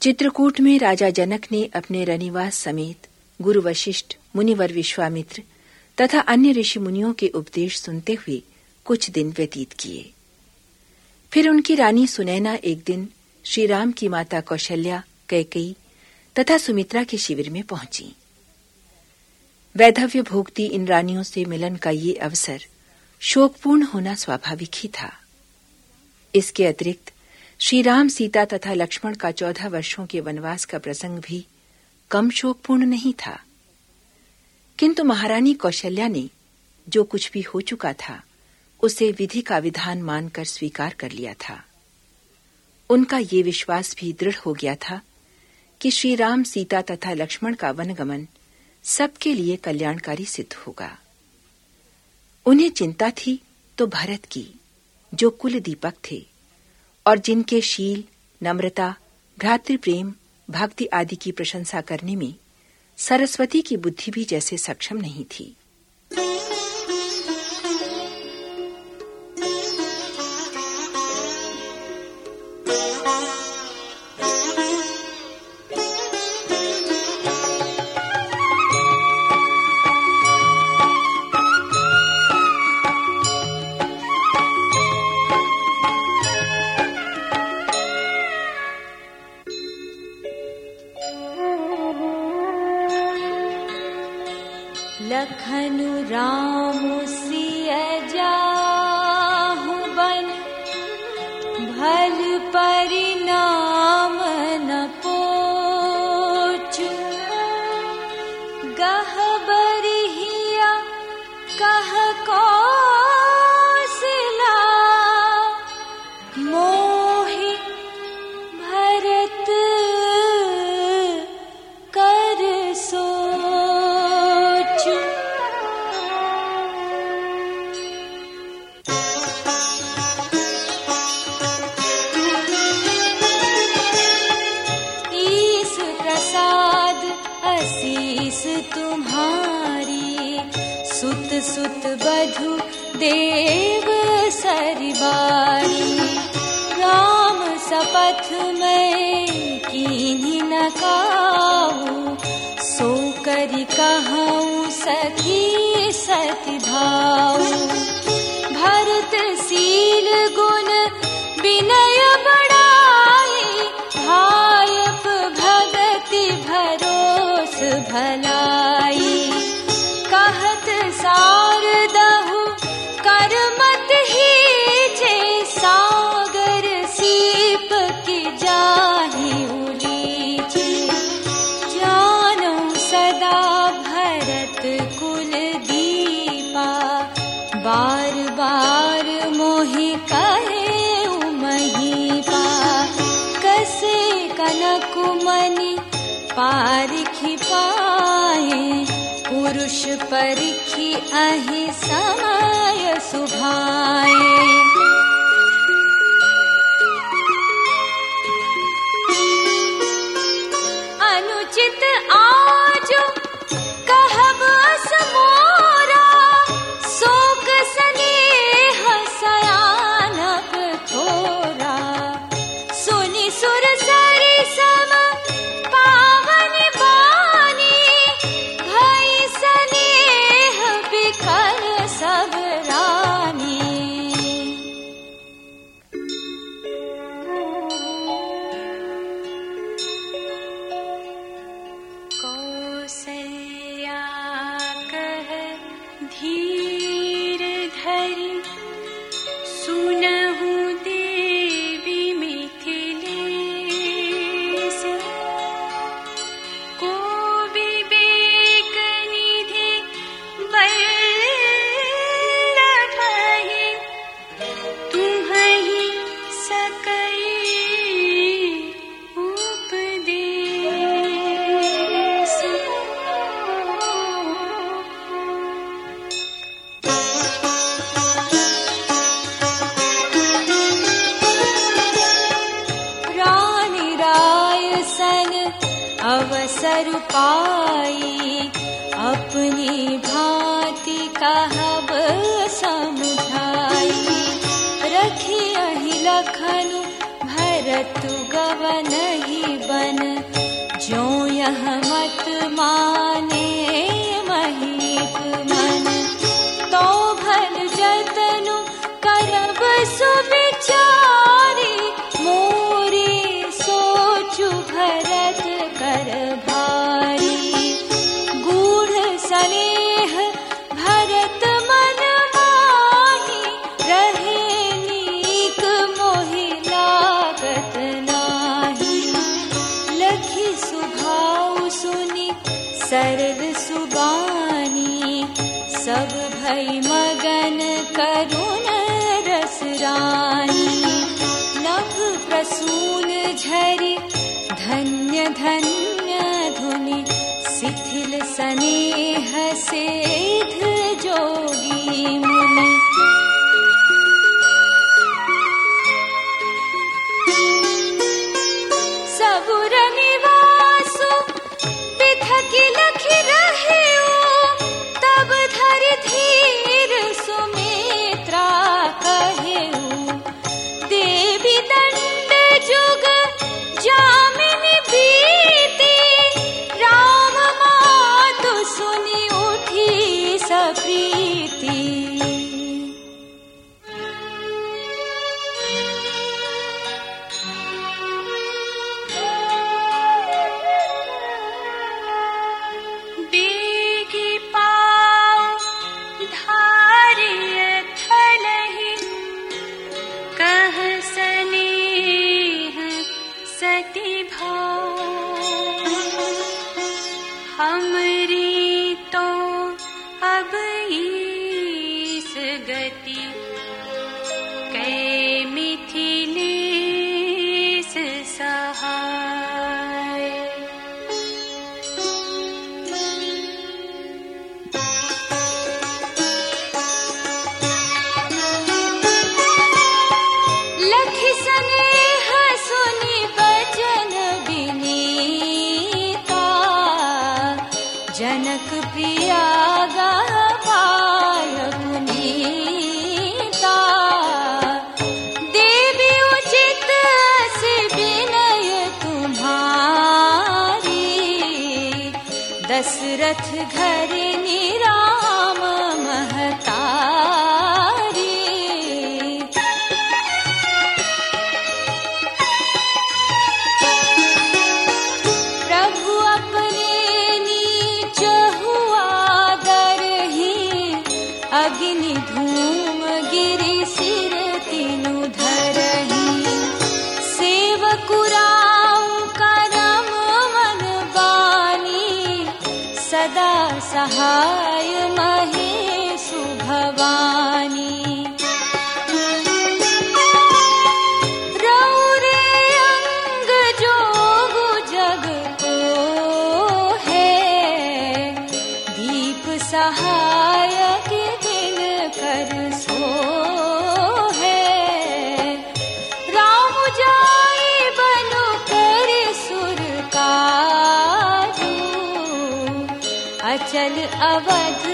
चित्रकूट में राजा जनक ने अपने रनिवास समेत गुरु वशिष्ठ, मुनिवर विश्वामित्र तथा अन्य ऋषि मुनियों के उपदेश सुनते हुए कुछ दिन व्यतीत किए। फिर उनकी रानी सुनैना एक दिन श्री राम की माता कौशल्या कैकई तथा सुमित्रा के शिविर में पहुँची। वैधव्य भोगती इन रानियों से मिलन का ये अवसर शोकपूर्ण होना स्वाभाविक ही था। इसके अतिरिक्त श्री राम सीता तथा लक्ष्मण का चौदह वर्षों के वनवास का प्रसंग भी कम शोकपूर्ण नहीं था। किंतु महारानी कौशल्या ने जो कुछ भी हो चुका था, उसे विधि का विधान मानकर स्वीकार कर लिया था। उनका ये विश्वास भी दृढ़ हो गया था कि श्री राम सीता तथा लक्ष्मण का वनगमन सबके लिए कल्याणकारी सिद्ध होगा। उन्हें चिंता थी तो भरत की, जो कुल दीपक थे। और जिनके शील, नम्रता, भ्रातृप्रेम, भक्ति आदि की प्रशंसा करने में सरस्वती की बुद्धि भी जैसे सक्षम नहीं थी। लखनु राम जाहु बन भल बधु देव सरबारी राम सपथ में कीन्ही न काहू। सो करि कहूँ सखी सति भाऊ। भरत सील गुण विनय बार मोहि करे महीपा कसे कनक मनि पारिखी पाए पुरुष परिखी अहि समय सुभाए he अवसर पा भ भतिभा रखि अह भरतु गवनहि बन। जोन सनेह भरत मन मानी रहे नीक मोहिलागत नाही। र सुभाव लि सरल सुबानी सब सै मगन करुण करु नव प्रसून झरि धन्य धन्य धुनि शिथिल सनि see गति दशरथ घर निरा भवाी रा जगो हे दीप सहायकर सो हे। राम जग बलो सुरका अचल अवध